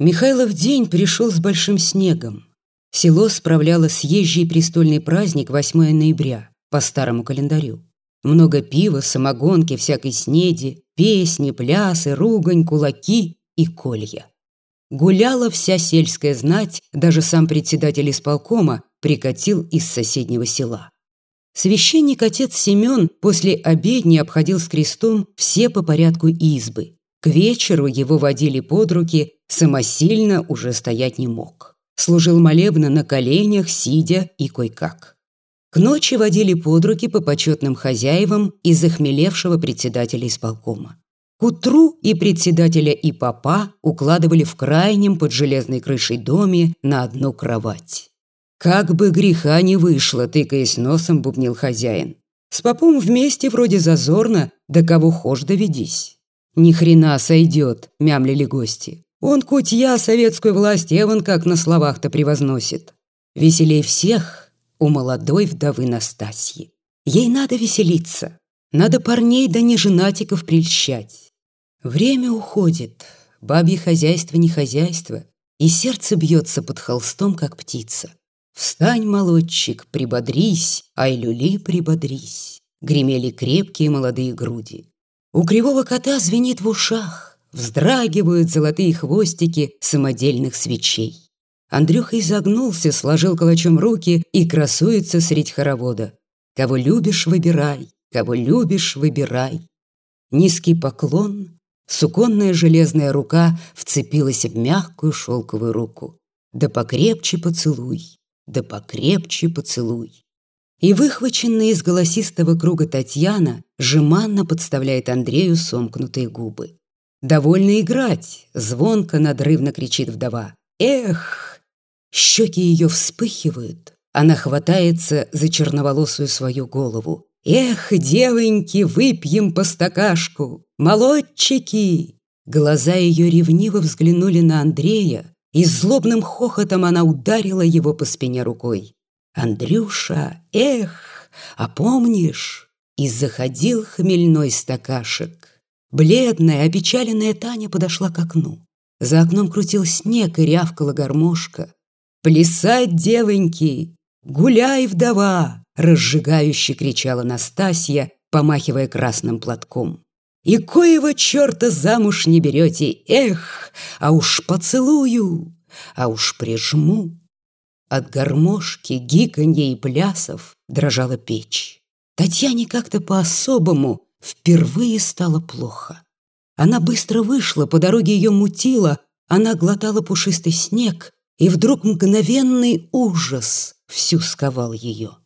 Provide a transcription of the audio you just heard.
Михайлов день пришел с большим снегом. Село справляло съезжий престольный праздник 8 ноября по старому календарю. Много пива, самогонки, всякой снеди, песни, плясы, ругань, кулаки и колья. Гуляла вся сельская знать, даже сам председатель исполкома прикатил из соседнего села. Священник отец Семен после обедни обходил с крестом все по порядку избы. К вечеру его водили под руки, самосильно уже стоять не мог. Служил молебно на коленях, сидя и кой-как. К ночи водили под руки по почетным хозяевам и захмелевшего председателя исполкома. К утру и председателя, и папа укладывали в крайнем под железной крышей доме на одну кровать. «Как бы греха не вышло», — тыкаясь носом, бубнил хозяин. «С попом вместе вроде зазорно, да кого хошь доведись». «Ни хрена сойдет», — мямлили гости. «Он кутья советскую власть Эван как на словах-то превозносит». Веселей всех у молодой вдовы Настасьи. Ей надо веселиться, надо парней да не женатиков прельщать. Время уходит, бабье хозяйство не хозяйство, и сердце бьется под холстом, как птица. Встань, молодчик, прибодрись, ай люли, прибодрись. Гремели крепкие молодые груди. У кривого кота звенит в ушах, вздрагивают золотые хвостики самодельных свечей. Андрюха изогнулся, сложил калачом руки и красуется средь хоровода. Кого любишь, выбирай, кого любишь, выбирай. Низкий поклон, суконная железная рука вцепилась в мягкую шелковую руку. Да покрепче поцелуй, да покрепче поцелуй. И выхваченная из голосистого круга Татьяна жеманно подставляет Андрею сомкнутые губы. «Довольно играть!» — звонко, надрывно кричит вдова. «Эх!» Щеки ее вспыхивают. Она хватается за черноволосую свою голову. «Эх, девоньки, выпьем по стакашку! Молодчики!» Глаза ее ревниво взглянули на Андрея, и злобным хохотом она ударила его по спине рукой. «Андрюша, эх, а помнишь?» И заходил хмельной стакашек. Бледная, опечаленная Таня подошла к окну. За окном крутил снег и рявкала гармошка. «Плясать, девоньки! Гуляй, вдова!» разжигающе кричала Настасья, помахивая красным платком. «И коего черта замуж не берете? Эх, а уж поцелую, а уж прижму!» От гармошки, гиканья и плясов дрожала печь. Татьяне как-то по-особому впервые стало плохо. Она быстро вышла, по дороге ее мутила, она глотала пушистый снег, и вдруг мгновенный ужас всю сковал ее.